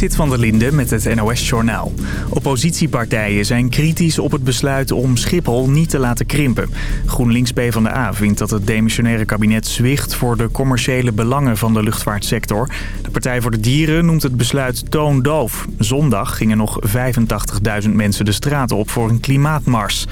Zit van der Linde met het NOS-journaal. Oppositiepartijen zijn kritisch op het besluit om Schiphol niet te laten krimpen. GroenLinks PvdA vindt dat het demissionaire kabinet zwicht voor de commerciële belangen van de luchtvaartsector. De Partij voor de Dieren noemt het besluit toondoof. Zondag gingen nog 85.000 mensen de straat op voor een klimaatmars.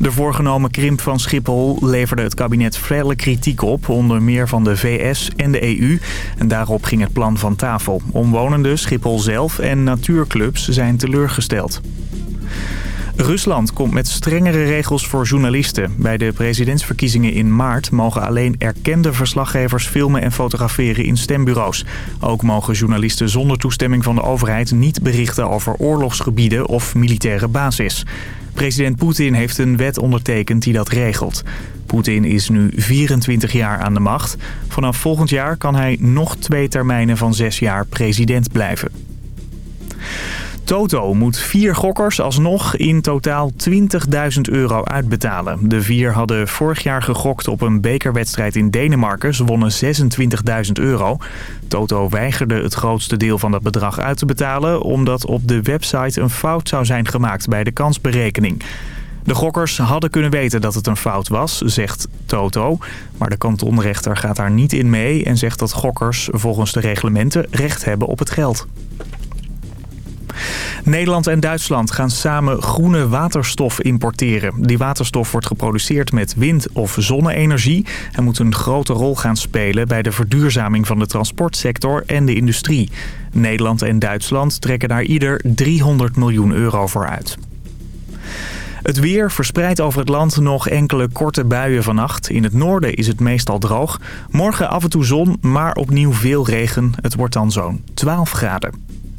De voorgenomen krimp van Schiphol leverde het kabinet felle kritiek op, onder meer van de VS en de EU. En daarop ging het plan van tafel. Omwonenden, Schiphol zelf en natuurclubs zijn teleurgesteld. Rusland komt met strengere regels voor journalisten. Bij de presidentsverkiezingen in maart mogen alleen erkende verslaggevers filmen en fotograferen in stembureaus. Ook mogen journalisten zonder toestemming van de overheid niet berichten over oorlogsgebieden of militaire basis. President Poetin heeft een wet ondertekend die dat regelt. Poetin is nu 24 jaar aan de macht. Vanaf volgend jaar kan hij nog twee termijnen van zes jaar president blijven. Toto moet vier gokkers alsnog in totaal 20.000 euro uitbetalen. De vier hadden vorig jaar gegokt op een bekerwedstrijd in Denemarken. Ze wonnen 26.000 euro. Toto weigerde het grootste deel van dat bedrag uit te betalen... omdat op de website een fout zou zijn gemaakt bij de kansberekening. De gokkers hadden kunnen weten dat het een fout was, zegt Toto. Maar de kantonrechter gaat daar niet in mee en zegt dat gokkers volgens de reglementen recht hebben op het geld. Nederland en Duitsland gaan samen groene waterstof importeren. Die waterstof wordt geproduceerd met wind- of zonne-energie... en moet een grote rol gaan spelen bij de verduurzaming van de transportsector en de industrie. Nederland en Duitsland trekken daar ieder 300 miljoen euro voor uit. Het weer verspreidt over het land nog enkele korte buien vannacht. In het noorden is het meestal droog. Morgen af en toe zon, maar opnieuw veel regen. Het wordt dan zo'n 12 graden.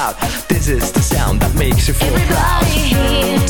out. This is the sound that makes you feel Everybody proud. Here.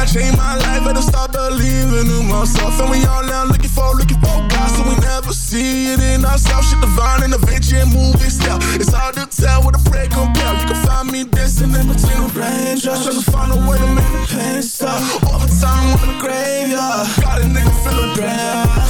I change my life, better start believing in myself. And we all now looking for, looking for God, so we never see it in ourselves. Shit divine and adventure and movie style. It's hard to tell what a prayer compare. You can find me dancing in between the raindrops, trying to find a way to make the pain stop. Overtime in the graveyard, got a nigga feeling bad.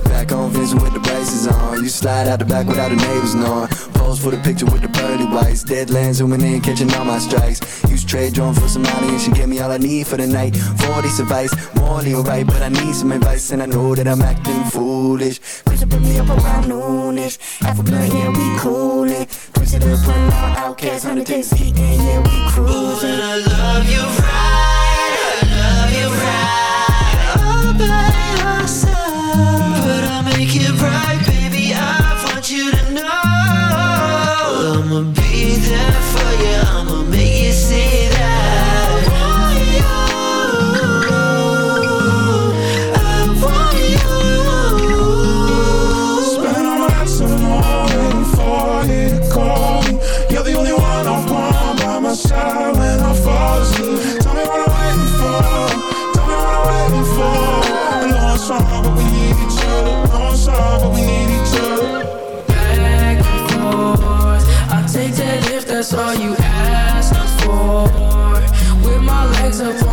back on Vincent with the braces on. You slide out the back without the neighbors knowing. Pose for the picture with the pearly whites. Deadlands zooming in, catching all my strikes. Use trade drone for some money and she gave me all I need for the night. 40 advice, morally alright, but I need some advice and I know that I'm acting foolish. Push up me up around noonish. Half a blunt, yeah, we coolin'. Push it up, run out, outcast, 100 days and yeah, we cruising. I love you right, I love you right. All by I'll make it right, baby. I want you to know I'ma be there for you. I'ma make you see that. You're the only one I want by my side when I fall asleep. Tell me what I'm waiting for. Tell me what I'm waiting for. I know it's wrong, My up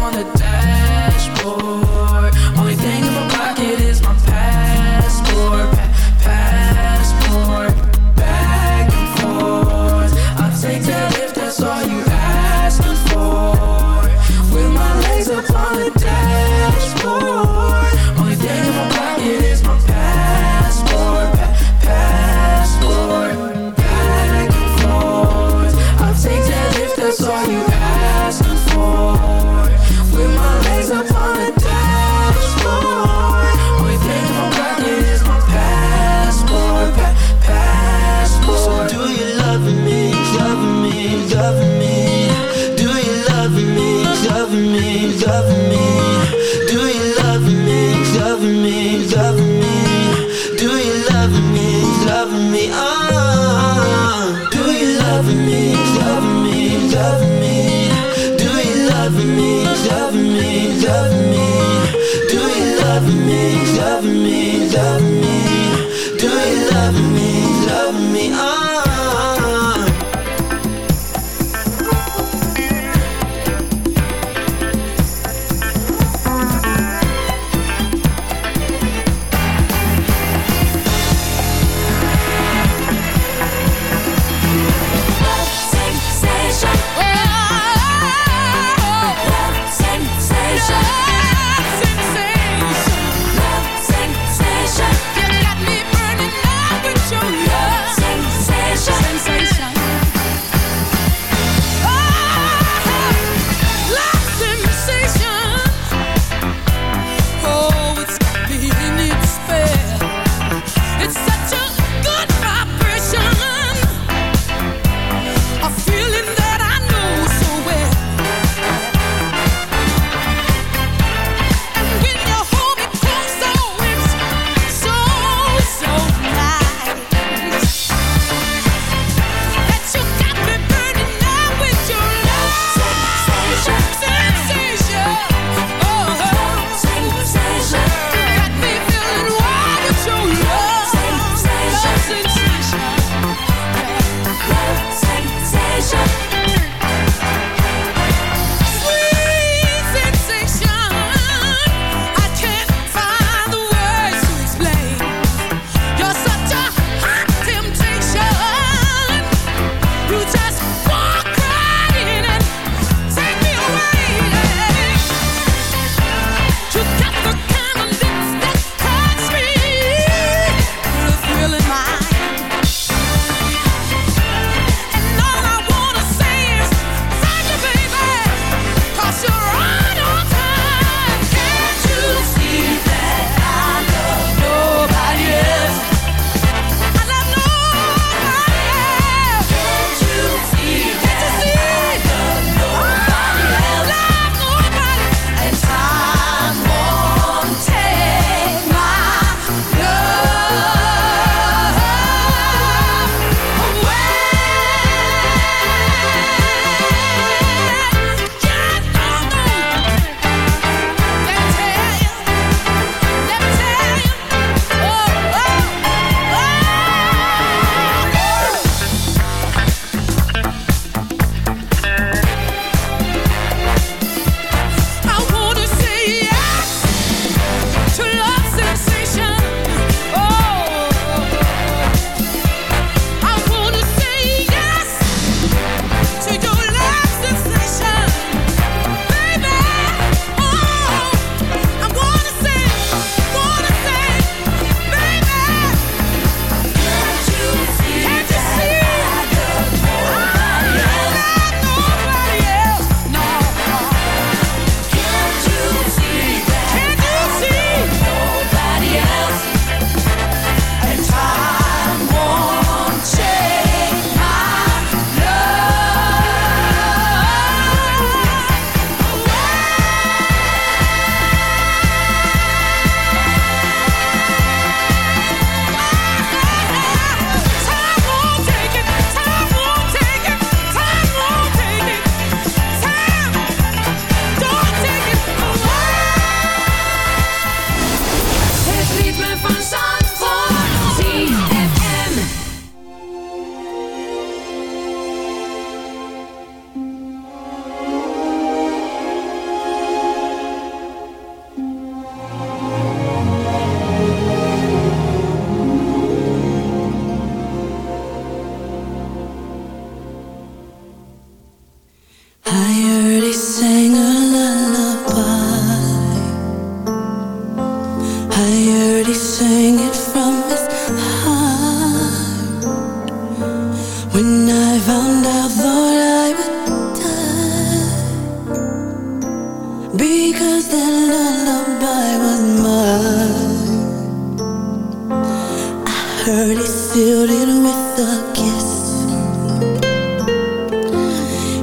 with a kiss.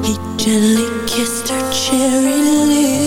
He gently kissed her cherry lips.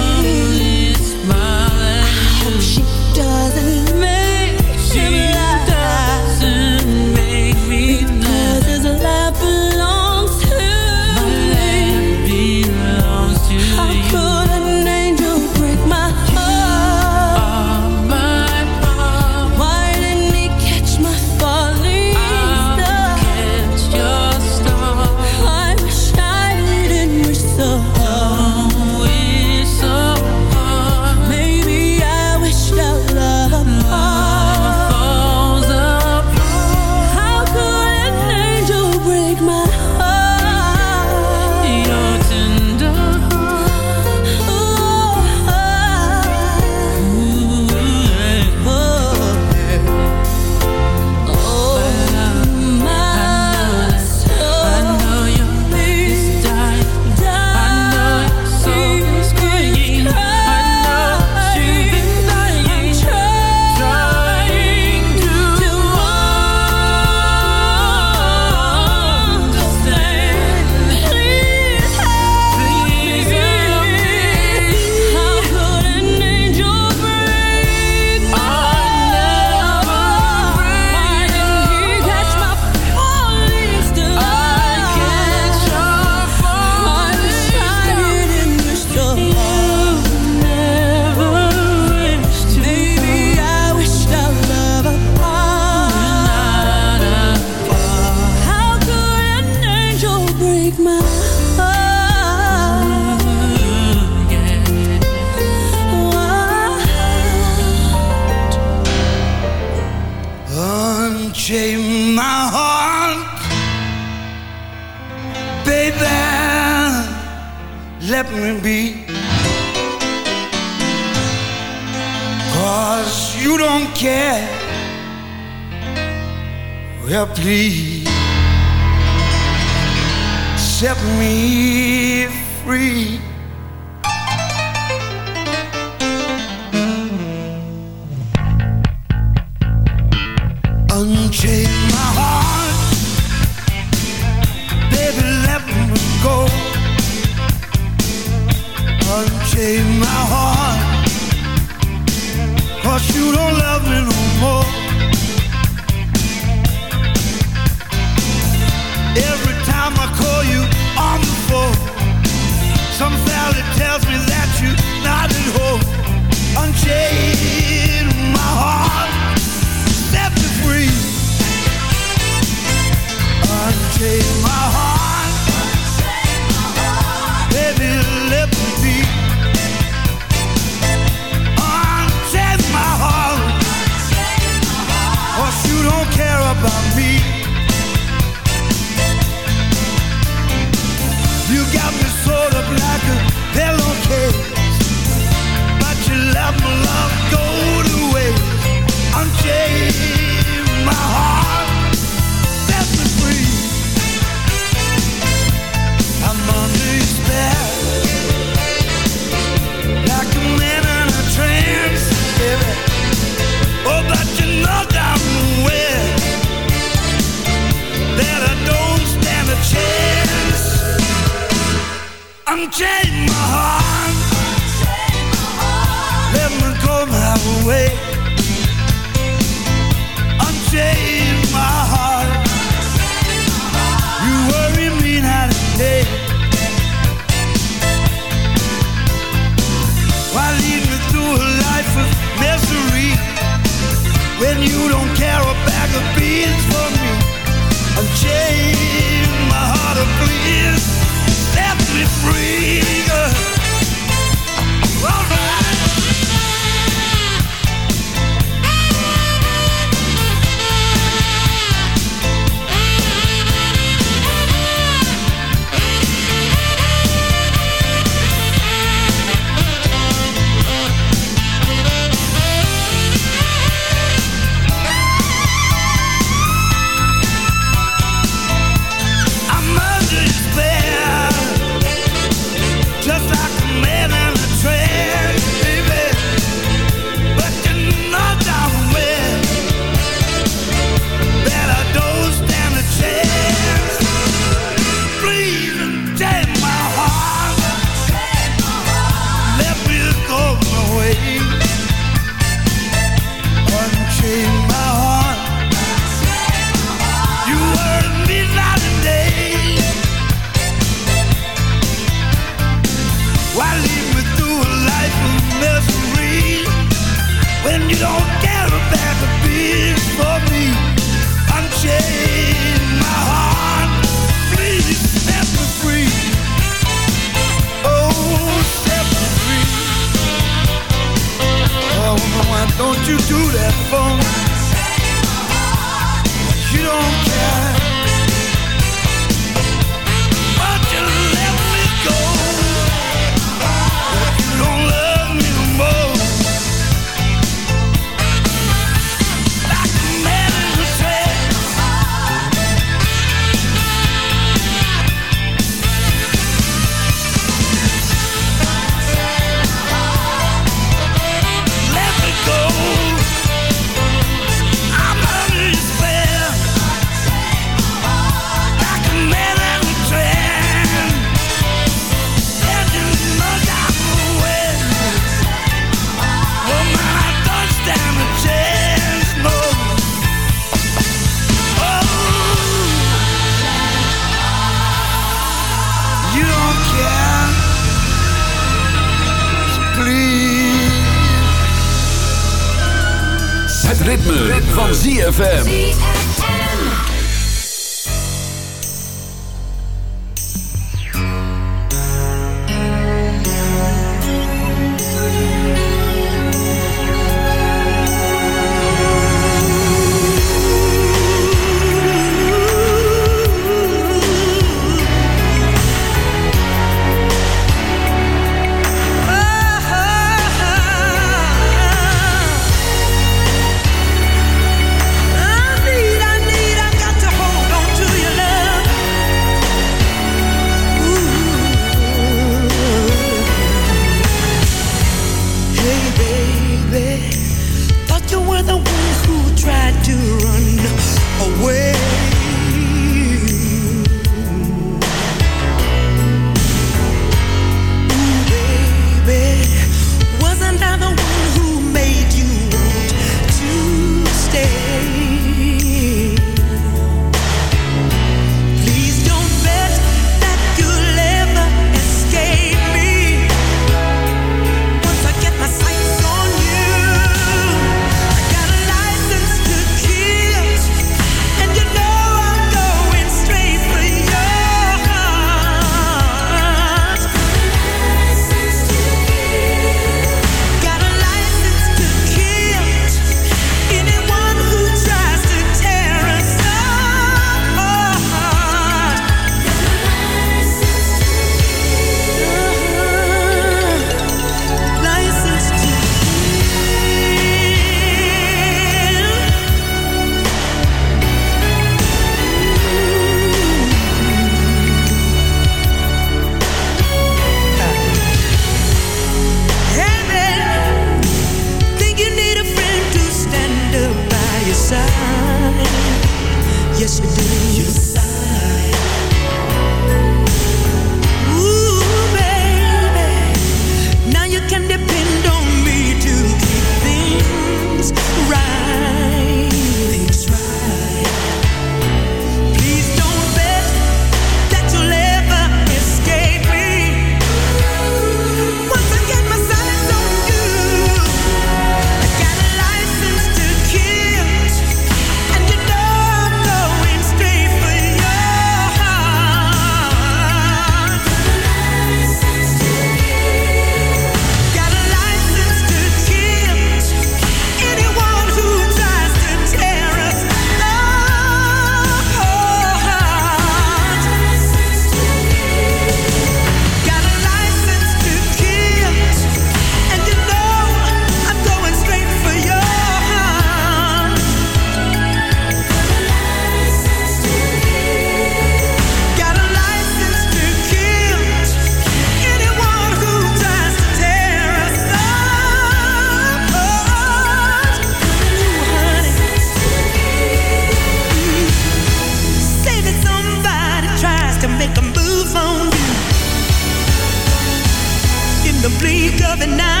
The night,